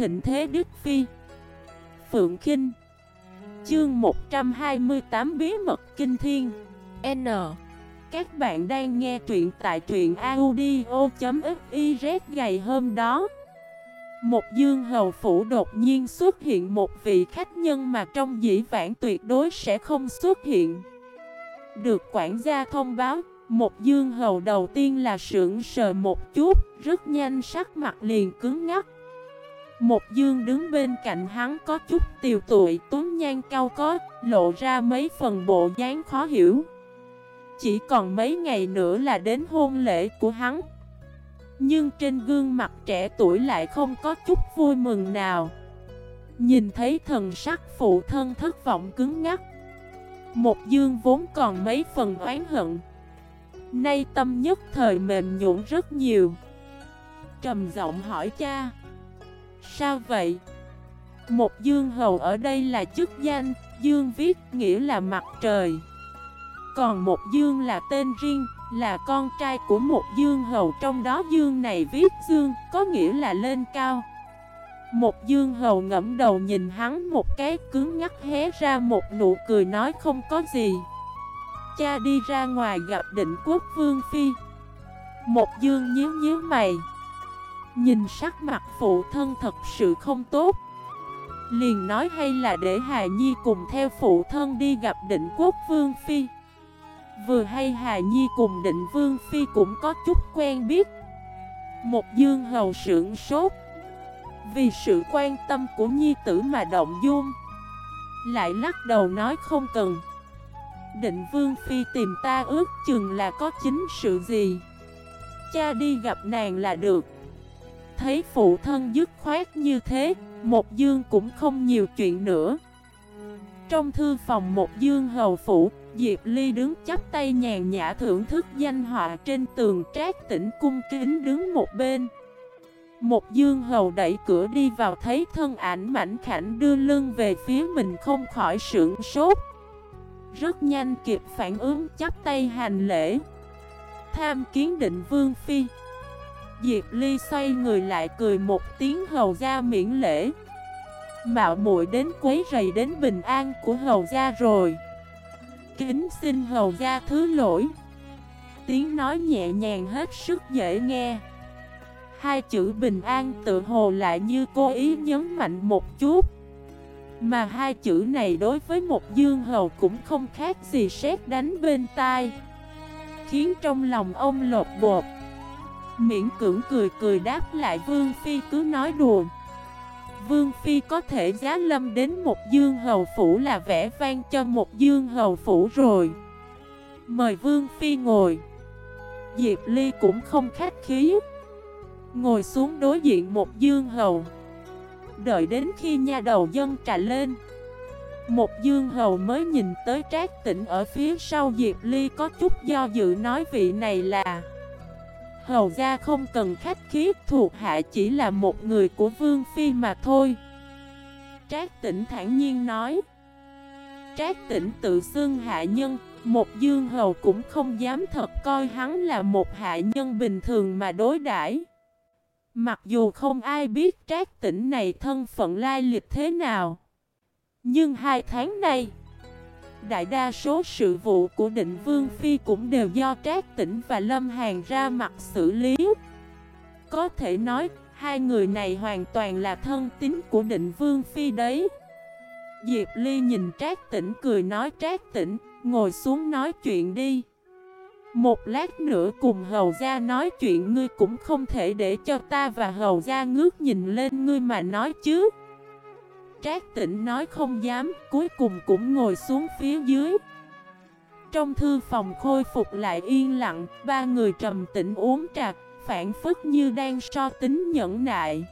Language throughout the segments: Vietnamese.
thịnh thế Đức Phi. Phượng Kinh. Chương 128 Bí mật Kinh Thiên. N. Các bạn đang nghe truyện tại truyện audio.xyz ngày hôm đó. Một dương hầu phủ đột nhiên xuất hiện một vị khách nhân mà trong dĩ vãng tuyệt đối sẽ không xuất hiện. Được quản gia thông báo, Một dương hầu đầu tiên là sưởng sờ một chút, Rất nhanh sắc mặt liền cứng ngắc một dương đứng bên cạnh hắn có chút tiều tụi tuấn nhan cao có, lộ ra mấy phần bộ dáng khó hiểu. Chỉ còn mấy ngày nữa là đến hôn lễ của hắn. Nhưng trên gương mặt trẻ tuổi lại không có chút vui mừng nào. Nhìn thấy thần sắc phụ thân thất vọng cứng ngắc. Một dương vốn còn mấy phần oán hận. Nay tâm nhất thời mềm nhũn rất nhiều. Trầm giọng hỏi cha. Sao vậy? Một dương hầu ở đây là chức danh, dương viết nghĩa là mặt trời. Còn một dương là tên riêng, là con trai của một dương hầu trong đó dương này viết dương, có nghĩa là lên cao. Một dương hầu ngẫm đầu nhìn hắn một cái cứng ngắt hé ra một nụ cười nói không có gì. Cha đi ra ngoài gặp định quốc vương phi. Một dương nhíu nhíu mày. Nhìn sắc mặt phụ thân thật sự không tốt. Liền nói hay là để Hà Nhi cùng theo phụ thân đi gặp định quốc Vương Phi. Vừa hay Hà Nhi cùng định Vương Phi cũng có chút quen biết. Một dương hầu sưởng sốt. Vì sự quan tâm của Nhi tử mà động dung. Lại lắc đầu nói không cần. Định Vương Phi tìm ta ước chừng là có chính sự gì. Cha đi gặp nàng là được thấy phụ thân dứt khoát như thế, một dương cũng không nhiều chuyện nữa. Trong thư phòng một dương hầu phủ, Diệp Ly đứng chắp tay nhàn nhã thưởng thức danh họa trên tường trác tỉnh cung kính đứng một bên. Một dương hầu đẩy cửa đi vào thấy thân ảnh mảnh khảnh đưa lưng về phía mình không khỏi sưởng sốt. Rất nhanh kịp phản ứng chắp tay hành lễ. Tham kiến định vương phi. Diệp Ly xoay người lại cười một tiếng hầu gia miễn lễ. Mạo muội đến quấy rầy đến bình an của hầu gia rồi. Kính xin hầu gia thứ lỗi. Tiếng nói nhẹ nhàng hết sức dễ nghe. Hai chữ bình an tự hồ lại như cố ý nhấn mạnh một chút. Mà hai chữ này đối với một dương hầu cũng không khác gì sét đánh bên tai. Khiến trong lòng ông lột bột. Miễn cưỡng cười cười đáp lại Vương Phi cứ nói đùa. Vương Phi có thể giá lâm đến một dương hầu phủ là vẽ vang cho một dương hầu phủ rồi. Mời Vương Phi ngồi. Diệp Ly cũng không khách khí. Ngồi xuống đối diện một dương hầu. Đợi đến khi nha đầu dân trà lên. Một dương hầu mới nhìn tới trác tỉnh ở phía sau Diệp Ly có chút do dự nói vị này là Hầu ra không cần khách khí, thuộc hạ chỉ là một người của Vương Phi mà thôi. Trác tỉnh thản nhiên nói. Trác tỉnh tự xưng hạ nhân, Một dương hầu cũng không dám thật coi hắn là một hạ nhân bình thường mà đối đãi. Mặc dù không ai biết trác tỉnh này thân phận lai lịch thế nào, Nhưng hai tháng nay Đại đa số sự vụ của định Vương Phi cũng đều do Trác Tĩnh và Lâm Hàn ra mặt xử lý. Có thể nói, hai người này hoàn toàn là thân tín của định Vương Phi đấy. Diệp Ly nhìn Trác Tĩnh cười nói Trác Tĩnh, ngồi xuống nói chuyện đi. Một lát nữa cùng Hầu Gia nói chuyện ngươi cũng không thể để cho ta và Hầu Gia ngước nhìn lên ngươi mà nói chứ. Trác tỉnh nói không dám, cuối cùng cũng ngồi xuống phía dưới. Trong thư phòng khôi phục lại yên lặng, ba người trầm tĩnh uống trà, phản phức như đang so tính nhẫn nại.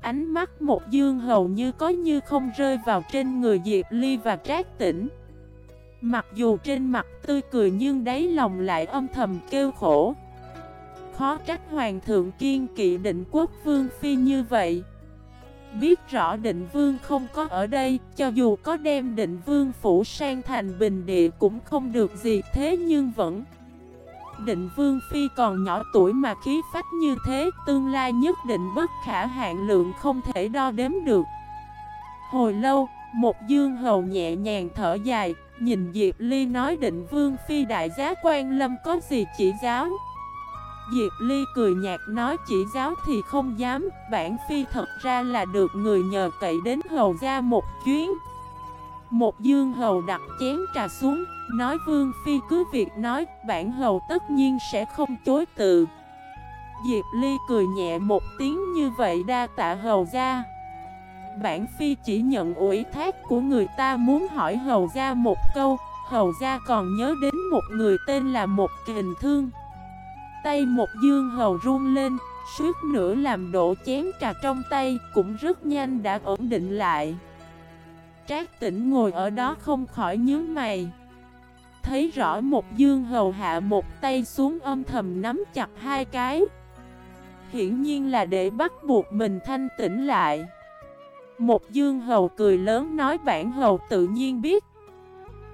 Ánh mắt một dương hầu như có như không rơi vào trên người Diệp Ly và Trác tỉnh. Mặc dù trên mặt tươi cười nhưng đáy lòng lại âm thầm kêu khổ. Khó trách hoàng thượng kiên kỵ định quốc vương phi như vậy. Biết rõ định vương không có ở đây Cho dù có đem định vương phủ sang thành bình địa cũng không được gì thế nhưng vẫn. Định Vương Phi còn nhỏ tuổi mà khí phách như thế Tương lai nhất định bất khả hạn lượng không thể đo đếm được. Hồi lâu, một dương hầu nhẹ nhàng thở dài Nhìn Diệp Ly nói định Vương Phi đại giá quan lâm có gì chỉ giáo? Diệp Ly cười nhạt nói chỉ giáo thì không dám, Bản Phi thật ra là được người nhờ cậy đến hầu ra một chuyến. Một dương hầu đặt chén trà xuống, Nói Vương Phi cứ việc nói, Bản hầu tất nhiên sẽ không chối từ. Diệp Ly cười nhẹ một tiếng như vậy đa tạ hầu ra. Bản Phi chỉ nhận ủy thác của người ta muốn hỏi hầu ra một câu, Hầu ra còn nhớ đến một người tên là một kình thương. Tay một dương hầu run lên Suốt nữa làm đổ chén trà trong tay Cũng rất nhanh đã ổn định lại. Trác tỉnh ngồi ở đó không khỏi nhớ mày. Thấy rõ một dương hầu hạ một tay xuống âm thầm nắm chặt hai cái. Hiển nhiên là để bắt buộc mình thanh tỉnh lại. Một dương hầu cười lớn nói bản hầu tự nhiên biết.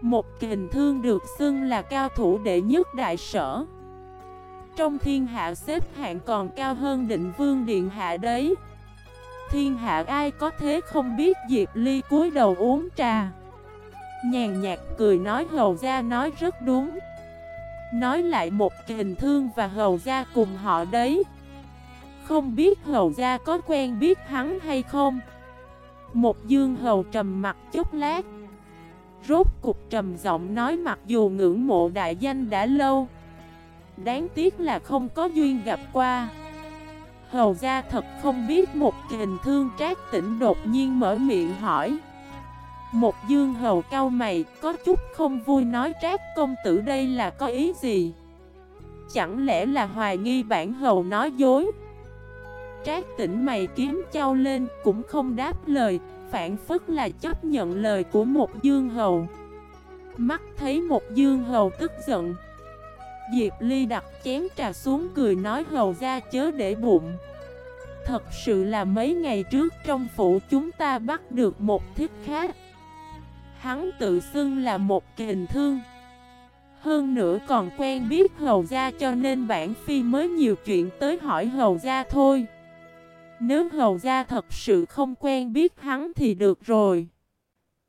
Một kình thương được xưng là cao thủ đệ nhất đại sở. Trong thiên hạ xếp hạng còn cao hơn định vương điện hạ đấy. Thiên hạ ai có thế không biết, Diệp Ly cúi đầu uống trà. Nhàn nhạt cười nói, hầu gia nói rất đúng. Nói lại một hình thương và hầu gia cùng họ đấy. Không biết hầu gia có quen biết hắn hay không? Một dương hầu trầm mặt chút lát. Rốt cục trầm giọng nói, mặc dù ngưỡng mộ đại danh đã lâu Đáng tiếc là không có duyên gặp qua. Hầu gia thật không biết một kình thương trác tỉnh đột nhiên mở miệng hỏi. Một dương hầu cao mày, có chút không vui nói trác công tử đây là có ý gì? Chẳng lẽ là hoài nghi bản hầu nói dối? Trác tỉnh mày kiếm trao lên cũng không đáp lời, Phản phất là chấp nhận lời của một dương hầu. Mắt thấy một dương hầu tức giận Diệp Ly đặt chén trà xuống cười nói hầu ra chớ để bụng. Thật sự là mấy ngày trước trong phủ chúng ta bắt được một thiết khác. Hắn tự xưng là một kình thương. Hơn nữa còn quen biết hầu gia cho nên bản phi mới nhiều chuyện tới hỏi hầu gia thôi. Nếu hầu gia thật sự không quen biết hắn thì được rồi.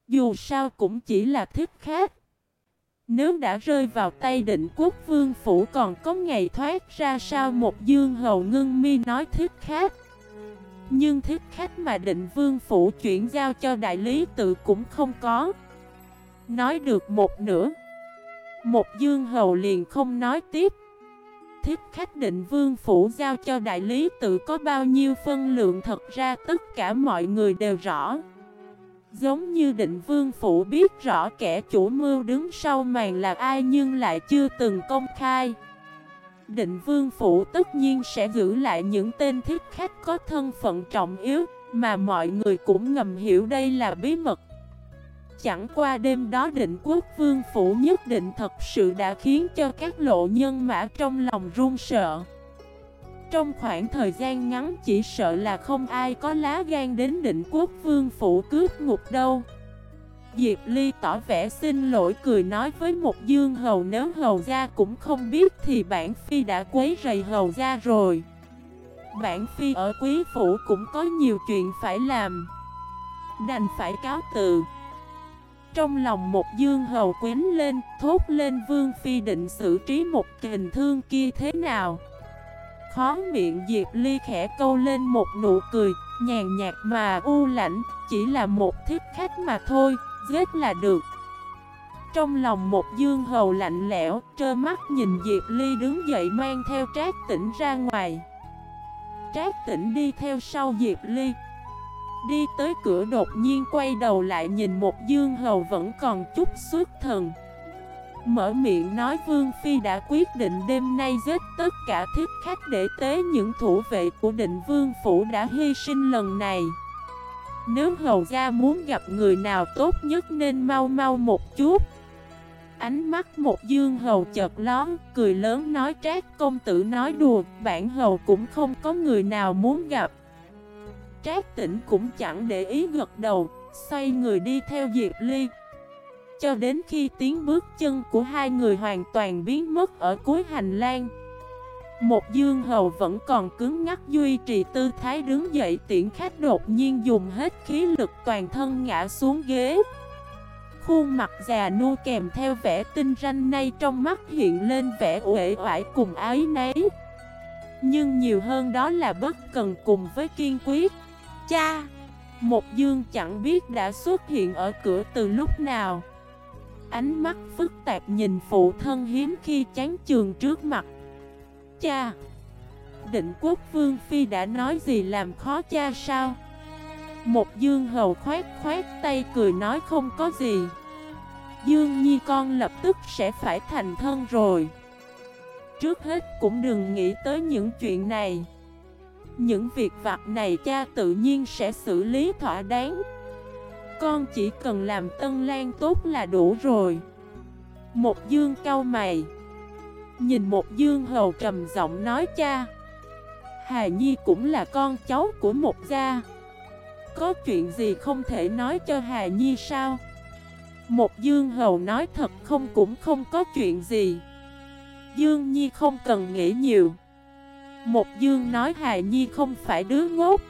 Dù sao cũng chỉ là thiết khác. Nếu đã rơi vào tay định quốc vương phủ còn có ngày thoát ra sao? Một dương hầu ngưng mi nói thích khách. Nhưng thiết khách mà định vương phủ chuyển giao cho đại lý tự cũng không có. Nói được một nửa. Một dương hầu liền không nói tiếp. Thiết khách định vương phủ giao cho đại lý tự có bao nhiêu phân lượng? Thật ra tất cả mọi người đều rõ. Giống như định vương phủ biết rõ kẻ chủ mưu đứng sau màn là ai nhưng lại chưa từng công khai. Định vương phủ tất nhiên sẽ giữ lại những tên thiết khách có thân phận trọng yếu Mà mọi người cũng ngầm hiểu đây là bí mật. Chẳng qua đêm đó định quốc vương phủ nhất định thật sự đã khiến cho các lộ nhân mã trong lòng run sợ. Trong khoảng thời gian ngắn chỉ sợ là không ai có lá gan đến định quốc vương phủ cướp ngục đâu. Diệp Ly tỏ vẻ xin lỗi cười nói với một dương hầu nếu hầu gia cũng không biết thì bản phi đã quấy rầy hầu gia rồi. Bản phi ở quý phủ cũng có nhiều chuyện phải làm Đành phải cáo từ. Trong lòng một dương hầu quến lên, thốt lên vương phi định xử trí một kình thương kia thế nào? Khó miệng Diệp Ly khẽ câu lên một nụ cười, nhàn nhạt mà u lãnh chỉ là một thiết khách mà thôi, giết là được. Trong lòng một dương hầu lạnh lẽo, trơ mắt nhìn Diệp Ly đứng dậy mang theo trác tỉnh ra ngoài. Trác tỉnh đi theo sau Diệp Ly. Đi tới cửa đột nhiên quay đầu lại nhìn một dương hầu vẫn còn chút suốt thần. Mở miệng nói Vương Phi đã quyết định đêm nay giết tất cả thiết khách để tế những thủ vệ của định Vương Phủ đã hy sinh lần này. Nếu hầu gia muốn gặp người nào tốt nhất nên mau mau một chút. Ánh mắt một dương hầu chợt lón, cười lớn nói trác công tử nói đùa Bản hầu cũng không có người nào muốn gặp. Trác tỉnh cũng chẳng để ý gật đầu Xoay người đi theo Diệp Ly cho đến khi tiếng bước chân của hai người hoàn toàn biến mất ở cuối hành lang. Một dương hầu vẫn còn cứng ngắc duy trì tư thái đứng dậy, tiễn khách đột nhiên dùng hết khí lực toàn thân ngã xuống ghế. Khuôn mặt già nua kèm theo vẻ tinh ranh nay trong mắt hiện lên vẻ uể oải cùng ái nấy. Nhưng nhiều hơn đó là bất cần cùng với kiên quyết. Cha! Một dương chẳng biết đã xuất hiện ở cửa từ lúc nào. Ánh mắt phức tạp nhìn phụ thân hiếm khi chán trường trước mặt. Cha! Định quốc vương phi đã nói gì làm khó cha sao? Một dương hầu khoát khoát tay cười nói không có gì Dương Nhi con lập tức sẽ phải thành thân rồi Trước hết cũng đừng nghĩ tới những chuyện này Những việc vặt này cha tự nhiên sẽ xử lý thỏa đáng con chỉ cần làm tân lan tốt là đủ rồi. Một dương cau mày. Nhìn một dương hầu trầm giọng nói cha. Hà Nhi cũng là con cháu của một gia. Có chuyện gì không thể nói cho Hà Nhi sao? Một dương hầu nói thật không cũng không có chuyện gì. Dương Nhi không cần nghĩ nhiều. Một dương nói Hà Nhi không phải đứa ngốc.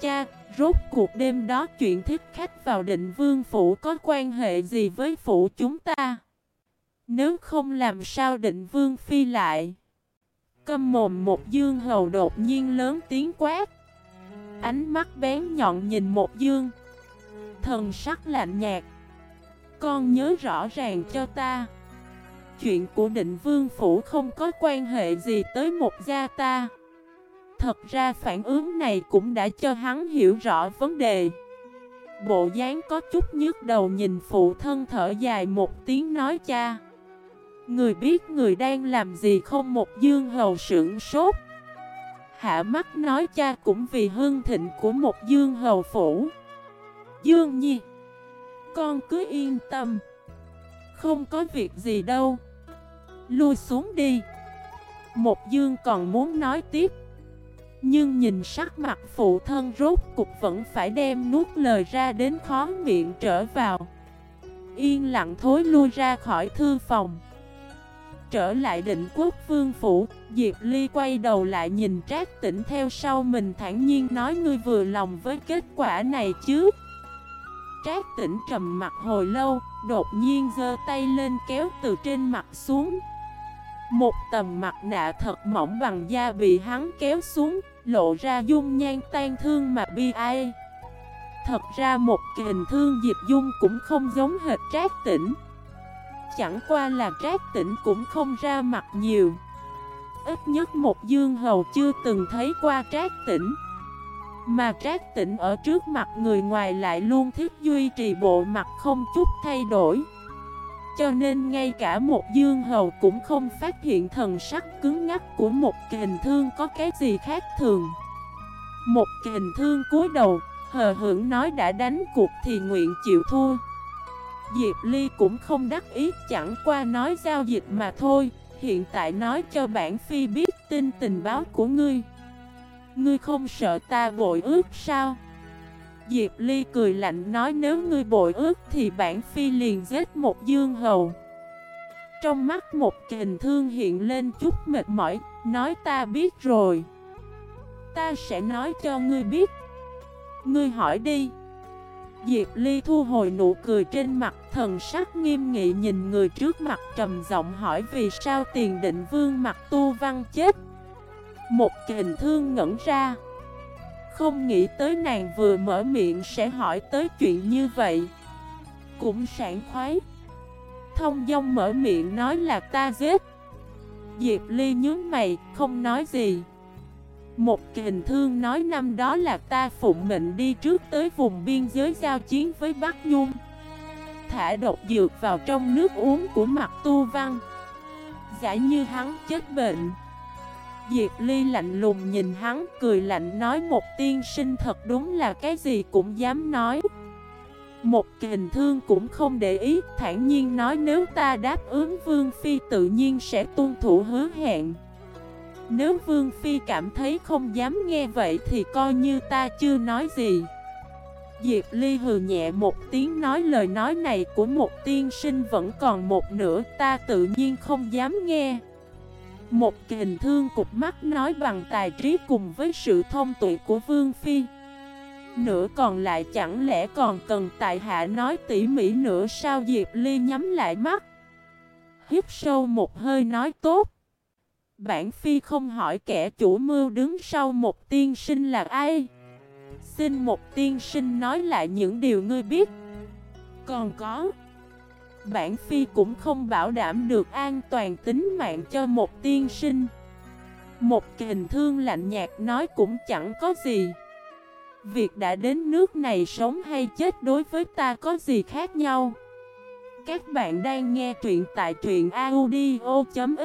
Cha, rốt cuộc đêm đó chuyện thích khách vào định vương phủ có quan hệ gì với phủ chúng ta? Nếu không làm sao định vương phi lại? Câm mồm một dương hầu đột nhiên lớn tiếng quát. Ánh mắt bén nhọn nhìn một dương. Thần sắc lạnh nhạt. Con nhớ rõ ràng cho ta. Chuyện của định vương phủ không có quan hệ gì tới một gia ta. Thật ra phản ứng này cũng đã cho hắn hiểu rõ vấn đề. Bộ dáng có chút nhức đầu nhìn phụ thân thở dài một tiếng nói cha. Người biết người đang làm gì không một dương hầu sưởng sốt. Hạ mắt nói cha cũng vì hương thịnh của một dương hầu phủ. Dương nhi, Con cứ yên tâm. Không có việc gì đâu. Lui xuống đi. Một dương còn muốn nói tiếp nhưng nhìn sắc mặt phụ thân rốt cục vẫn phải đem nuốt lời ra đến khó miệng trở vào. Yên lặng thối lui ra khỏi thư phòng. Trở lại định quốc vương phủ, Diệp Ly quay đầu lại nhìn Trác tỉnh theo sau mình thản nhiên nói, ngươi vừa lòng với kết quả này chứ? Trác tỉnh trầm mặt hồi lâu, Đột nhiên giơ tay lên kéo từ trên mặt xuống một tầm mặt nạ thật mỏng bằng da bị hắn kéo xuống, lộ ra dung nhan tan thương mà bi ai. Thật ra một hình thương Diệp Dung cũng không giống hệt trác tỉnh. Chẳng qua là trác tỉnh cũng không ra mặt nhiều. Ít nhất một dương hầu chưa từng thấy qua trác tỉnh. Mà trác tỉnh ở trước mặt người ngoài lại luôn thiết duy trì bộ mặt không chút thay đổi. Cho nên ngay cả một dương hầu cũng không phát hiện thần sắc cứng ngắc của một kình thương có cái gì khác thường. Một kình thương cúi đầu, hờ hưởng nói đã đánh cuộc thì nguyện chịu thua. Diệp Ly cũng không đắc ý chẳng qua nói giao dịch mà thôi. Hiện tại nói cho bản phi biết tin tình báo của ngươi. Ngươi không sợ ta bội ước sao? Diệp Ly cười lạnh nói nếu ngươi bội ước thì bản phi liền giết một dương hầu. Trong mắt một kình thương hiện lên chút mệt mỏi, Nói ta biết rồi. Ta sẽ nói cho ngươi biết. Ngươi hỏi đi. Diệp Ly thu hồi nụ cười trên mặt, thần sắc nghiêm nghị nhìn người trước mặt trầm giọng hỏi vì sao tiền định vương mặt tu văn chết. Một kình thương ngẩn ra không nghĩ tới nàng vừa mở miệng sẽ hỏi tới chuyện như vậy. Cũng sảng khoái. Thông dong mở miệng nói là ta giết. Diệp Ly nhớ mày, không nói gì. Một kình thương nói năm đó là ta phụng mệnh đi trước tới vùng biên giới giao chiến với Bắc Nhung. Thả độc dược vào trong nước uống của mặt tu văn. Giả như hắn chết bệnh. Diệp Ly lạnh lùng nhìn hắn, cười lạnh nói một tiên sinh thật đúng là cái gì cũng dám nói. Một kình thương cũng không để ý, thản nhiên nói nếu ta đáp ứng Vương Phi tự nhiên sẽ tuân thủ hứa hẹn. Nếu Vương Phi cảm thấy không dám nghe vậy thì coi như ta chưa nói gì. Diệp Ly hừ nhẹ một tiếng nói lời nói này của một tiên sinh vẫn còn một nửa, ta tự nhiên không dám nghe. Một hình thương cục mắt nói bằng tài trí cùng với sự thông tuệ của Vương Phi. Nửa còn lại chẳng lẽ còn cần tại hạ nói tỉ mỉ nữa sao Diệp Ly nhắm lại mắt. Hít sâu một hơi nói tốt. Bản Phi không hỏi kẻ chủ mưu đứng sau một tiên sinh là ai. Xin một tiên sinh nói lại những điều ngươi biết Còn có Bản phi cũng không bảo đảm được an toàn tính mạng cho một tiên sinh. Một kình thương lạnh nhạt nói cũng chẳng có gì. Việc đã đến nước này sống hay chết đối với ta có gì khác nhau? Các bạn đang nghe truyện tại truyện audio.fif